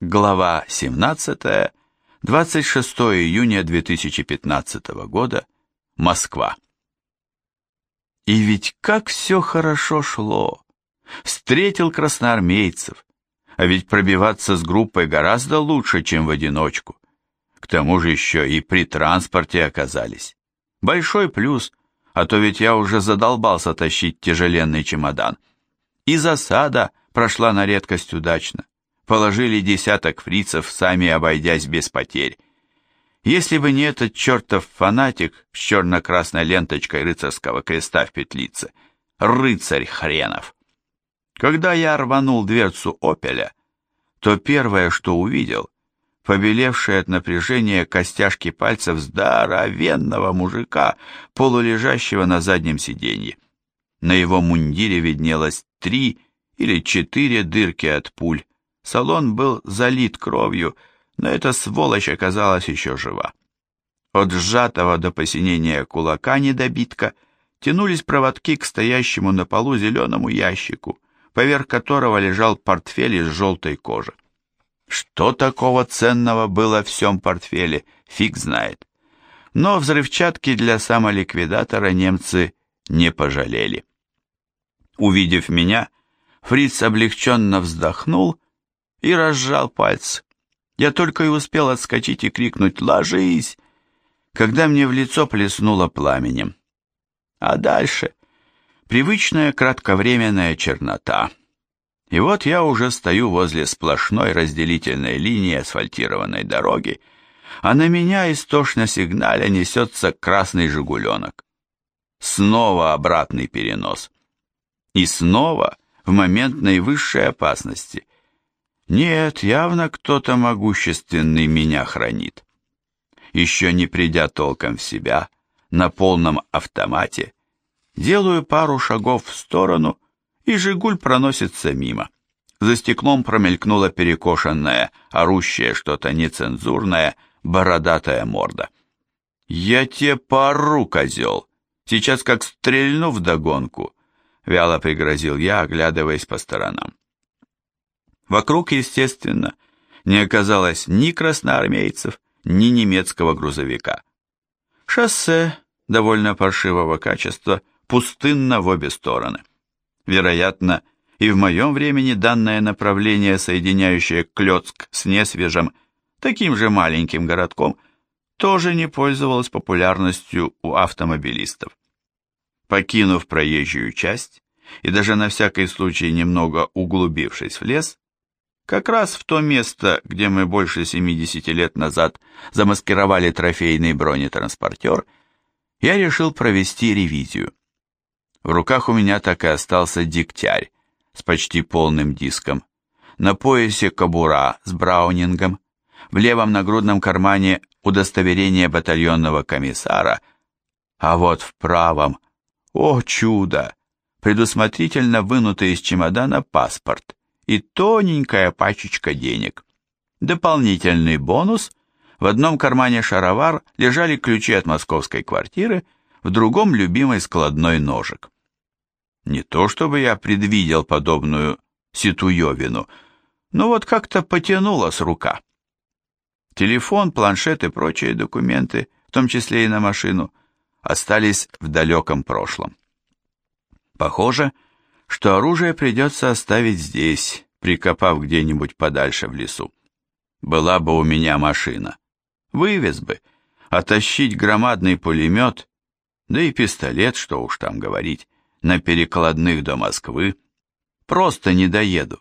Глава 17. 26 июня 2015 года. Москва. И ведь как все хорошо шло. Встретил красноармейцев. А ведь пробиваться с группой гораздо лучше, чем в одиночку. К тому же еще и при транспорте оказались. Большой плюс, а то ведь я уже задолбался тащить тяжеленный чемодан. И засада прошла на редкость удачно положили десяток фрицев, сами обойдясь без потерь. Если бы не этот чертов фанатик с черно-красной ленточкой рыцарского креста в петлице, рыцарь хренов. Когда я рванул дверцу «Опеля», то первое, что увидел, побелевшие от напряжения костяшки пальцев здоровенного мужика, полулежащего на заднем сиденье. На его мундире виднелось три или четыре дырки от пуль, Салон был залит кровью, но эта сволочь оказалась еще жива. От сжатого до посинения кулака недобитка тянулись проводки к стоящему на полу зеленому ящику, поверх которого лежал портфель из желтой кожи. Что такого ценного было в всем портфеле, фиг знает. Но взрывчатки для самоликвидатора немцы не пожалели. Увидев меня, Фриц облегченно вздохнул и разжал пальцы. Я только и успел отскочить и крикнуть «Ложись!», когда мне в лицо плеснуло пламенем. А дальше привычная кратковременная чернота. И вот я уже стою возле сплошной разделительной линии асфальтированной дороги, а на меня истошно сигналя несется красный «Жигуленок». Снова обратный перенос. И снова в момент наивысшей опасности. Нет, явно кто-то могущественный меня хранит. Еще не придя толком в себя, на полном автомате, делаю пару шагов в сторону, и «Жигуль» проносится мимо. За стеклом промелькнула перекошенная, орущая что-то нецензурное, бородатая морда. «Я тебе пору, козел! Сейчас как стрельну вдогонку!» Вяло пригрозил я, оглядываясь по сторонам. Вокруг, естественно, не оказалось ни красноармейцев, ни немецкого грузовика. Шоссе довольно паршивого качества, пустынно в обе стороны. Вероятно, и в моем времени данное направление, соединяющее Клёцк с Несвежем, таким же маленьким городком, тоже не пользовалось популярностью у автомобилистов. Покинув проезжую часть и даже на всякий случай немного углубившись в лес, как раз в то место, где мы больше 70 лет назад замаскировали трофейный бронетранспортер, я решил провести ревизию. В руках у меня так и остался дегтярь с почти полным диском, на поясе кобура с браунингом, в левом нагрудном кармане удостоверение батальонного комиссара, а вот в правом, о чудо, предусмотрительно вынутый из чемодана паспорт и тоненькая пачечка денег. Дополнительный бонус – в одном кармане шаровар лежали ключи от московской квартиры, в другом – любимый складной ножик. Не то чтобы я предвидел подобную ситуевину, но вот как-то потянула с рука. Телефон, планшет и прочие документы, в том числе и на машину, остались в далеком прошлом. Похоже, что оружие придется оставить здесь, прикопав где-нибудь подальше в лесу. Была бы у меня машина. Вывез бы, а громадный пулемет, да и пистолет, что уж там говорить, на перекладных до Москвы, просто не доеду.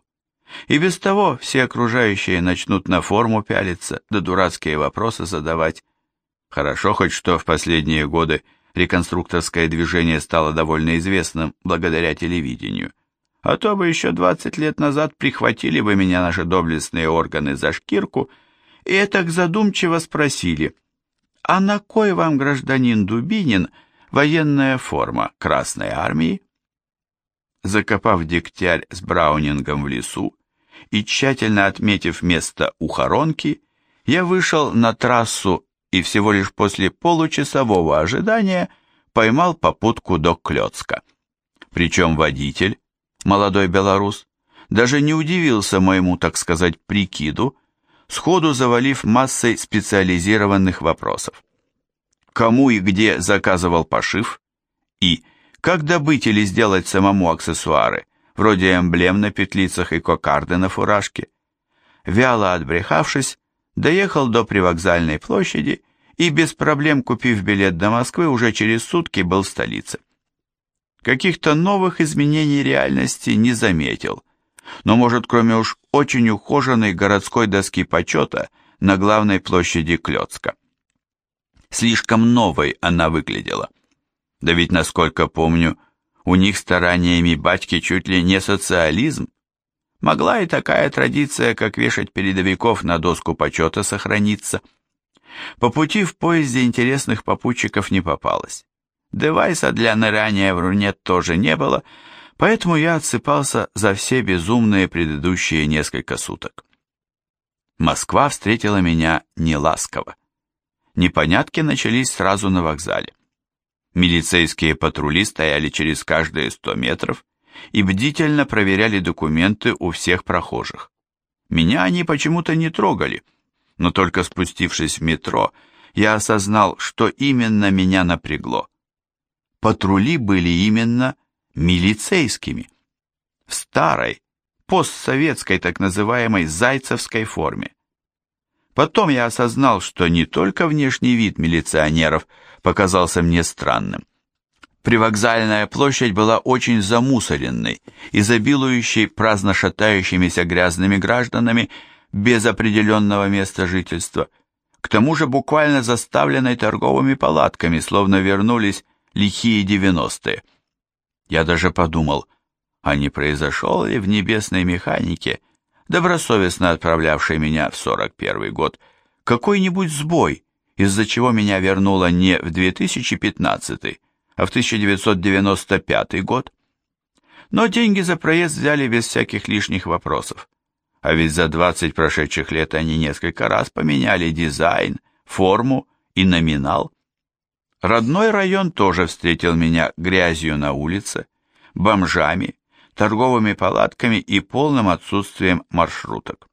И без того все окружающие начнут на форму пялиться, да дурацкие вопросы задавать. Хорошо хоть что в последние годы реконструкторское движение стало довольно известным благодаря телевидению. А то бы еще 20 лет назад прихватили бы меня наши доблестные органы за шкирку и так задумчиво спросили, «А на кой вам, гражданин Дубинин, военная форма Красной Армии?» Закопав дегтярь с браунингом в лесу и тщательно отметив место ухоронки, я вышел на трассу и всего лишь после получасового ожидания поймал попутку до Клёцка. Причем водитель, молодой белорус, даже не удивился моему, так сказать, прикиду, сходу завалив массой специализированных вопросов. Кому и где заказывал пошив? И как добыть или сделать самому аксессуары, вроде эмблем на петлицах и кокарды на фуражке? Вяло отбрехавшись, доехал до привокзальной площади и без проблем, купив билет до Москвы, уже через сутки был в столице. Каких-то новых изменений реальности не заметил, но, может, кроме уж очень ухоженной городской доски почета на главной площади Клёцка. Слишком новой она выглядела. Да ведь, насколько помню, у них стараниями батьки чуть ли не социализм. Могла и такая традиция, как вешать передовиков на доску почета, сохраниться. По пути в поезде интересных попутчиков не попалось. Девайса для ныряния в рунет тоже не было, поэтому я отсыпался за все безумные предыдущие несколько суток. Москва встретила меня неласково. Непонятки начались сразу на вокзале. Милицейские патрули стояли через каждые сто метров и бдительно проверяли документы у всех прохожих. Меня они почему-то не трогали, но только спустившись в метро, я осознал, что именно меня напрягло. Патрули были именно милицейскими. В старой, постсоветской так называемой зайцевской форме. Потом я осознал, что не только внешний вид милиционеров показался мне странным. Привокзальная площадь была очень замусоренной, изобилующей праздно шатающимися грязными гражданами без определенного места жительства, к тому же буквально заставленной торговыми палатками, словно вернулись лихие девяностые. Я даже подумал, а не произошел ли в небесной механике, добросовестно отправлявшей меня в сорок первый год, какой-нибудь сбой, из-за чего меня вернуло не в 2015, а в 1995 год. Но деньги за проезд взяли без всяких лишних вопросов. А ведь за 20 прошедших лет они несколько раз поменяли дизайн, форму и номинал. Родной район тоже встретил меня грязью на улице, бомжами, торговыми палатками и полным отсутствием маршруток.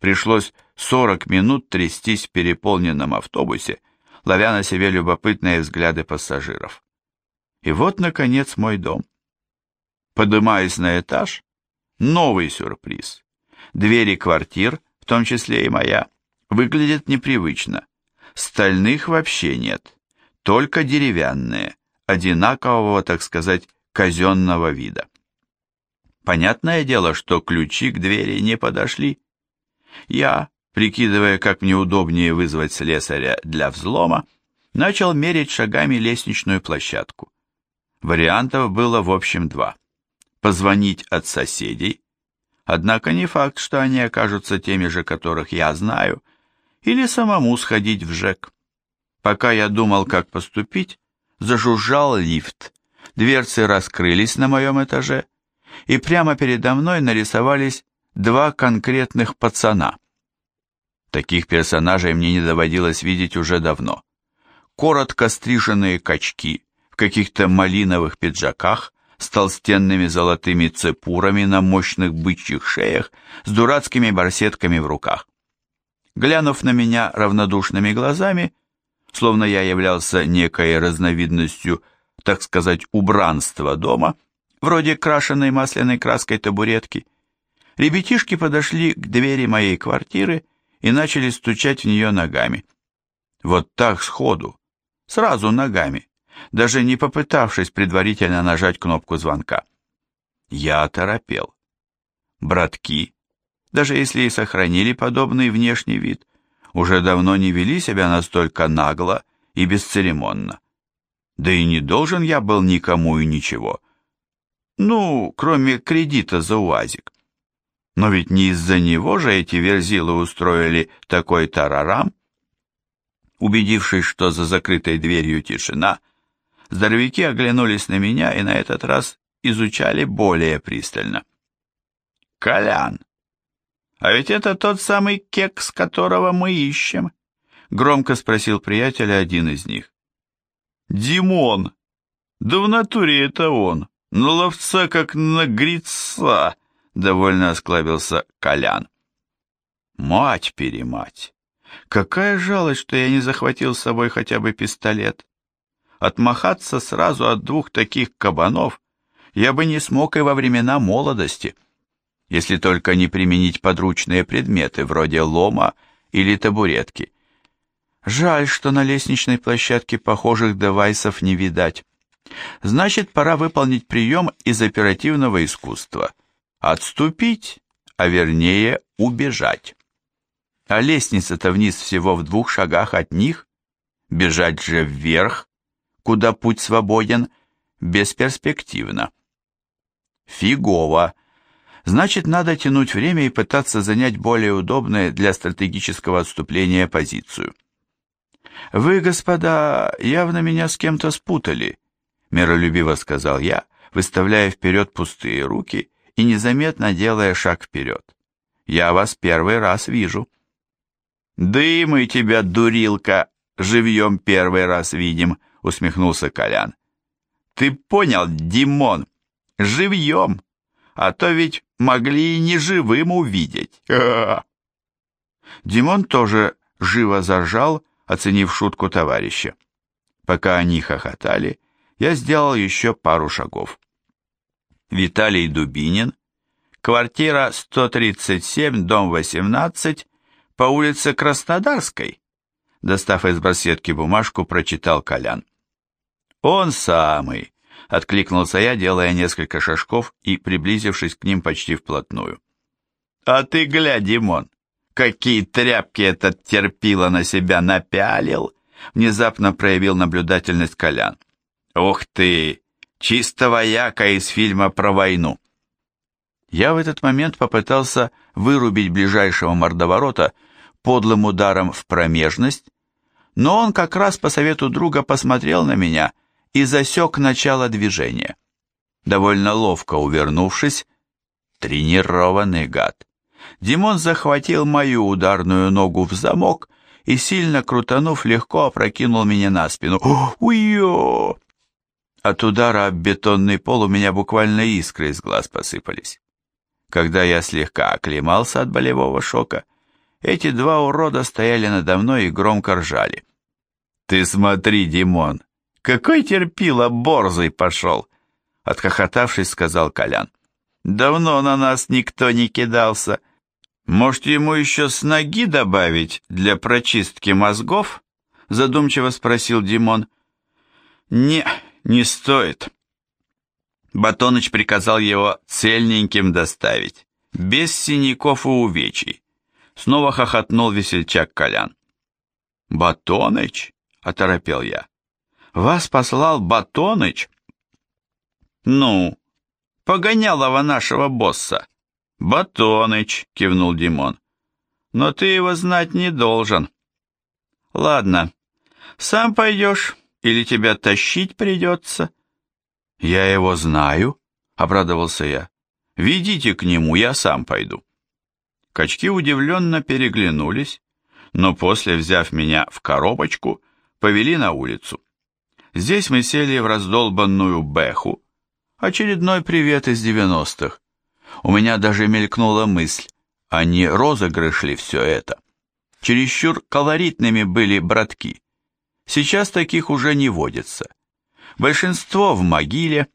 Пришлось 40 минут трястись в переполненном автобусе, ловя на себе любопытные взгляды пассажиров. И вот, наконец, мой дом. Поднимаясь на этаж, новый сюрприз. Двери квартир, в том числе и моя, выглядят непривычно. Стальных вообще нет только деревянные, одинакового, так сказать, казенного вида. Понятное дело, что ключи к двери не подошли. Я, прикидывая, как мне удобнее вызвать слесаря для взлома, начал мерить шагами лестничную площадку. Вариантов было в общем два. Позвонить от соседей, однако не факт, что они окажутся теми же, которых я знаю, или самому сходить в ЖЭК. Пока я думал, как поступить, зажужжал лифт. Дверцы раскрылись на моем этаже, и прямо передо мной нарисовались два конкретных пацана. Таких персонажей мне не доводилось видеть уже давно. Коротко стриженные качки в каких-то малиновых пиджаках с толстенными золотыми цепурами на мощных бычьих шеях с дурацкими барсетками в руках. Глянув на меня равнодушными глазами, словно я являлся некой разновидностью, так сказать, убранства дома, вроде крашеной масляной краской табуретки. Ребятишки подошли к двери моей квартиры и начали стучать в нее ногами. Вот так сходу, сразу ногами, даже не попытавшись предварительно нажать кнопку звонка. Я оторопел. Братки, даже если и сохранили подобный внешний вид, уже давно не вели себя настолько нагло и бесцеремонно. Да и не должен я был никому и ничего. Ну, кроме кредита за УАЗик. Но ведь не из-за него же эти верзилы устроили такой тарарам. Убедившись, что за закрытой дверью тишина, здоровяки оглянулись на меня и на этот раз изучали более пристально. «Колян, «А ведь это тот самый кекс, которого мы ищем», — громко спросил приятеля один из них. «Димон! Да в натуре это он! На ловца, как на грица!» — довольно осклабился Колян. Мать-перемать! Какая жалость, что я не захватил с собой хотя бы пистолет. Отмахаться сразу от двух таких кабанов я бы не смог и во времена молодости, если только не применить подручные предметы, вроде лома или табуретки. Жаль, что на лестничной площадке похожих девайсов не видать. Значит, пора выполнить прием из оперативного искусства. Отступить, а вернее убежать. А лестница-то вниз всего в двух шагах от них. Бежать же вверх, куда путь свободен, бесперспективно. Фигово. Значит, надо тянуть время и пытаться занять более удобную для стратегического отступления позицию. «Вы, господа, явно меня с кем-то спутали», — миролюбиво сказал я, выставляя вперед пустые руки и незаметно делая шаг вперед. «Я вас первый раз вижу». «Да и мы тебя, дурилка, живьем первый раз видим», — усмехнулся Колян. «Ты понял, Димон, живьем, а то ведь могли и не живым увидеть». Димон тоже живо заржал, оценив шутку товарища. Пока они хохотали, я сделал еще пару шагов. Виталий Дубинин, квартира 137, дом 18, по улице Краснодарской, достав из барсетки бумажку, прочитал Колян. «Он самый!» — откликнулся я, делая несколько шажков и приблизившись к ним почти вплотную. «А ты глядь, Димон, какие тряпки этот терпило на себя напялил!» Внезапно проявил наблюдательность Колян. «Ух ты! Чисто вояка из фильма про войну!» Я в этот момент попытался вырубить ближайшего мордоворота подлым ударом в промежность, но он как раз по совету друга посмотрел на меня и засек начало движения. Довольно ловко увернувшись, тренированный гад, Димон захватил мою ударную ногу в замок и, сильно крутанув, легко опрокинул меня на спину. «Уйо!» От удара об бетонный пол у меня буквально искры из глаз посыпались. Когда я слегка оклемался от болевого шока, эти два урода стояли надо мной и громко ржали. «Ты смотри, Димон, какой терпило борзый пошел!» Отхохотавшись, сказал Колян. «Давно на нас никто не кидался. Может, ему еще с ноги добавить для прочистки мозгов?» Задумчиво спросил Димон. «Не, не стоит». Батоныч приказал его цельненьким доставить, без синяков и увечий. Снова хохотнул весельчак Колян. «Батоныч?» — оторопел я. «Вас послал Батоныч?» «Ну, погонялого нашего босса». «Батоныч», — кивнул Димон. «Но ты его знать не должен». «Ладно, сам пойдешь или тебя тащить придется?» «Я его знаю», — обрадовался я. «Ведите к нему, я сам пойду». Качки удивленно переглянулись, но после, взяв меня в коробочку, повели на улицу. Здесь мы сели в раздолбанную бэху. Очередной привет из девяностых. У меня даже мелькнула мысль, а не розыгрыш ли все это? Чересчур колоритными были братки. Сейчас таких уже не водится. Большинство в могиле,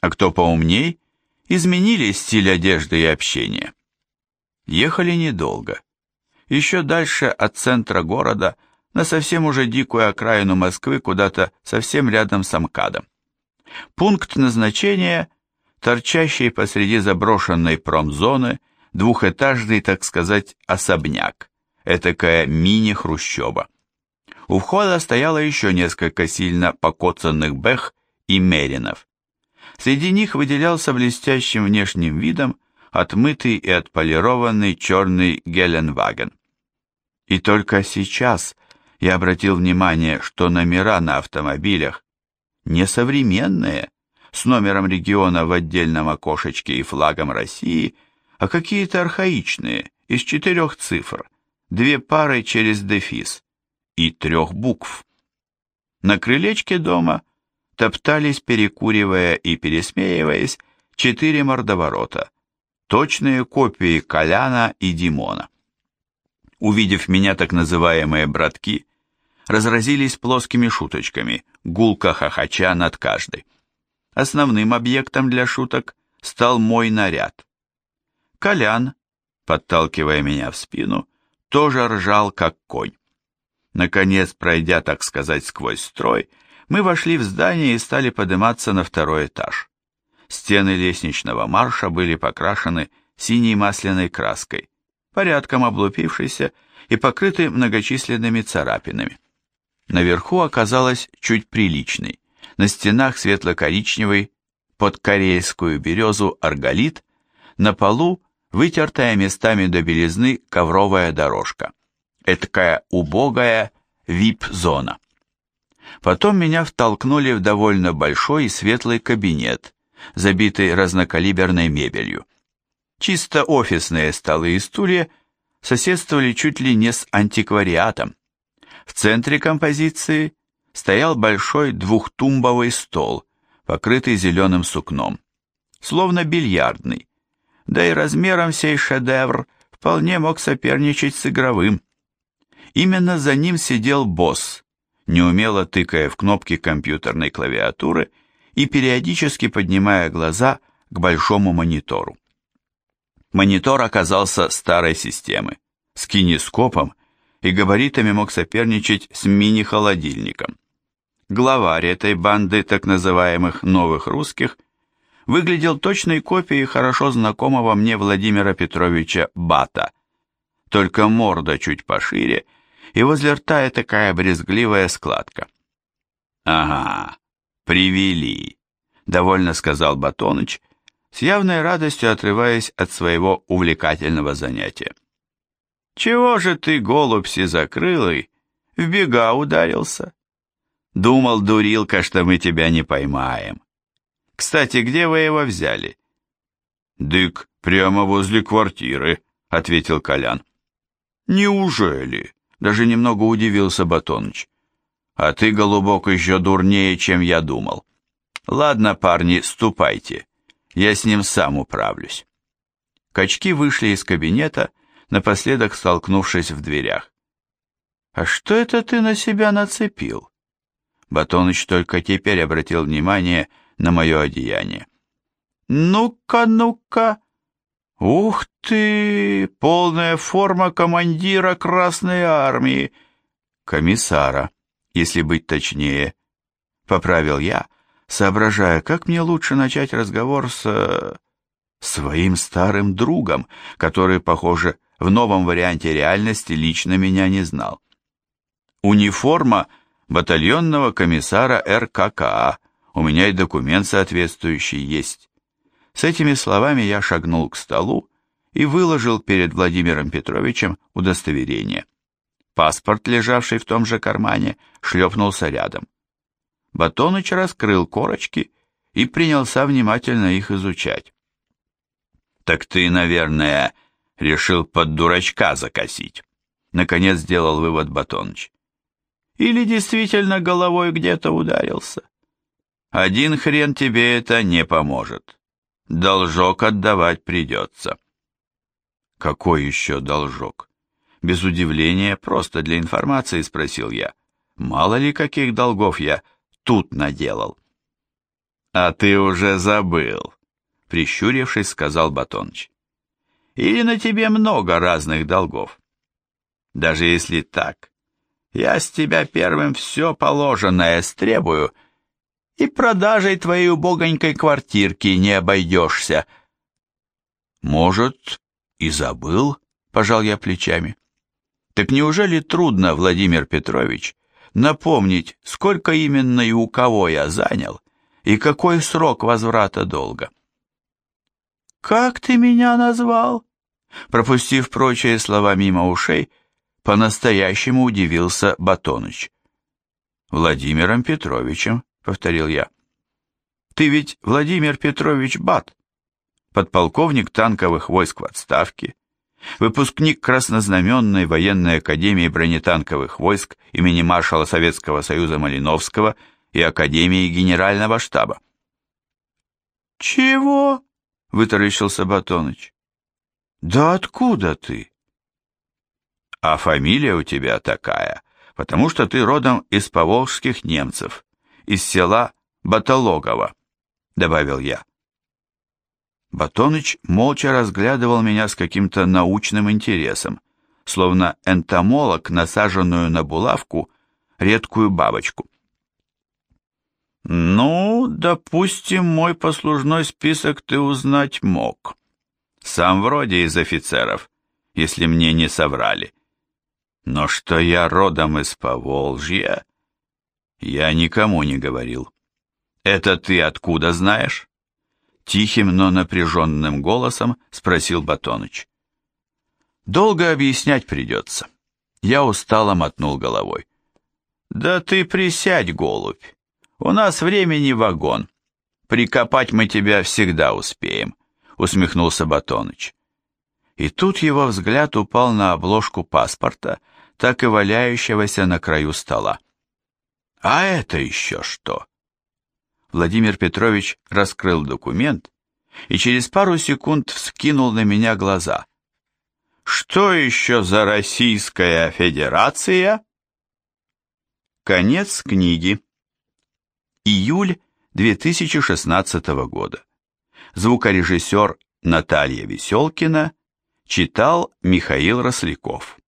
а кто поумней, изменили стиль одежды и общения. Ехали недолго. Еще дальше от центра города, на совсем уже дикую окраину Москвы, куда-то совсем рядом с Амкадом. Пункт назначения – торчащий посреди заброшенной промзоны, двухэтажный, так сказать, особняк, этакая мини-хрущоба. У входа стояло еще несколько сильно покоцанных бэх и меринов. Среди них выделялся блестящим внешним видом отмытый и отполированный черный Геленваген. И только сейчас я обратил внимание, что номера на автомобилях не современные, с номером региона в отдельном окошечке и флагом России, а какие-то архаичные, из четырех цифр, две пары через дефис и трех букв. На крылечке дома топтались, перекуривая и пересмеиваясь, четыре мордоворота, точные копии Коляна и Димона. Увидев меня так называемые братки, разразились плоскими шуточками, гулко хохоча над каждой. Основным объектом для шуток стал мой наряд. Колян, подталкивая меня в спину, тоже ржал, как конь. Наконец, пройдя, так сказать, сквозь строй, мы вошли в здание и стали подниматься на второй этаж. Стены лестничного марша были покрашены синей масляной краской, порядком облупившейся и покрыты многочисленными царапинами. Наверху оказалось чуть приличный. На стенах светло-коричневый, под карельскую березу арголит, на полу вытертая местами до белизны ковровая дорожка. Эдакая убогая вип-зона. Потом меня втолкнули в довольно большой и светлый кабинет, забитый разнокалиберной мебелью. Чисто офисные столы и стулья соседствовали чуть ли не с антиквариатом. В центре композиции стоял большой двухтумбовый стол, покрытый зеленым сукном, словно бильярдный, да и размером сей шедевр вполне мог соперничать с игровым. Именно за ним сидел босс, неумело тыкая в кнопки компьютерной клавиатуры и периодически поднимая глаза к большому монитору. Монитор оказался старой системы, с кинескопом и габаритами мог соперничать с мини-холодильником. Главарь этой банды так называемых «новых русских» выглядел точной копией хорошо знакомого мне Владимира Петровича Бата, только морда чуть пошире, и возле рта такая брезгливая складка. «Ага, привели», — довольно сказал Батоныч, с явной радостью отрываясь от своего увлекательного занятия. «Чего же ты, голубь сизокрылый, в бега ударился? Думал, дурилка, что мы тебя не поймаем. Кстати, где вы его взяли?» «Дык, прямо возле квартиры», — ответил Колян. «Неужели?» — даже немного удивился Батоныч. «А ты, голубок, еще дурнее, чем я думал. Ладно, парни, ступайте. Я с ним сам управлюсь». Качки вышли из кабинета, напоследок столкнувшись в дверях. «А что это ты на себя нацепил?» Батоныч только теперь обратил внимание на мое одеяние. «Ну-ка, ну-ка! Ух ты! Полная форма командира Красной Армии!» «Комиссара, если быть точнее», — поправил я, соображая, как мне лучше начать разговор с... своим старым другом, который, похоже, в новом варианте реальности лично меня не знал. Униформа батальонного комиссара РККА, у меня и документ соответствующий есть. С этими словами я шагнул к столу и выложил перед Владимиром Петровичем удостоверение. Паспорт, лежавший в том же кармане, шлепнулся рядом. Батоныч раскрыл корочки и принялся внимательно их изучать. «Так ты, наверное, решил под дурачка закосить», — наконец сделал вывод Батоныч. «Или действительно головой где-то ударился? Один хрен тебе это не поможет. Должок отдавать придется». «Какой еще должок?» Без удивления, просто для информации спросил я. «Мало ли каких долгов я тут наделал. А ты уже забыл, прищурившись, сказал Батоныч. Или на тебе много разных долгов? Даже если так, я с тебя первым все положенное стребую, и продажей твоей убогонькой квартирки не обойдешься. Может, и забыл, пожал я плечами. Так неужели трудно, Владимир Петрович, напомнить, сколько именно и у кого я занял, и какой срок возврата долга. «Как ты меня назвал?» Пропустив прочие слова мимо ушей, по-настоящему удивился Батоныч. «Владимиром Петровичем», — повторил я. «Ты ведь Владимир Петрович Бат, подполковник танковых войск в отставке, выпускник Краснознаменной военной академии бронетанковых войск имени маршала Советского Союза Малиновского и Академии Генерального штаба. «Чего?» — вытаращился Батоныч. «Да откуда ты?» А фамилия у тебя такая, потому что ты родом из поволжских немцев, из села Батологово, добавил я. Батоныч молча разглядывал меня с каким-то научным интересом, словно энтомолог, насаженную на булавку редкую бабочку. «Ну, допустим, мой послужной список ты узнать мог. Сам вроде из офицеров, если мне не соврали. Но что я родом из Поволжья, я никому не говорил. Это ты откуда знаешь?» Тихим, но напряженным голосом спросил Батоныч. «Долго объяснять придется». Я устало мотнул головой. «Да ты присядь, голубь. У нас времени вагон. Прикопать мы тебя всегда успеем», — усмехнулся Батоныч. И тут его взгляд упал на обложку паспорта, так и валяющегося на краю стола. «А это еще что?» Владимир Петрович раскрыл документ и через пару секунд вскинул на меня глаза. «Что еще за Российская Федерация?» Конец книги. Июль 2016 года. Звукорежиссер Наталья Веселкина читал Михаил Росляков.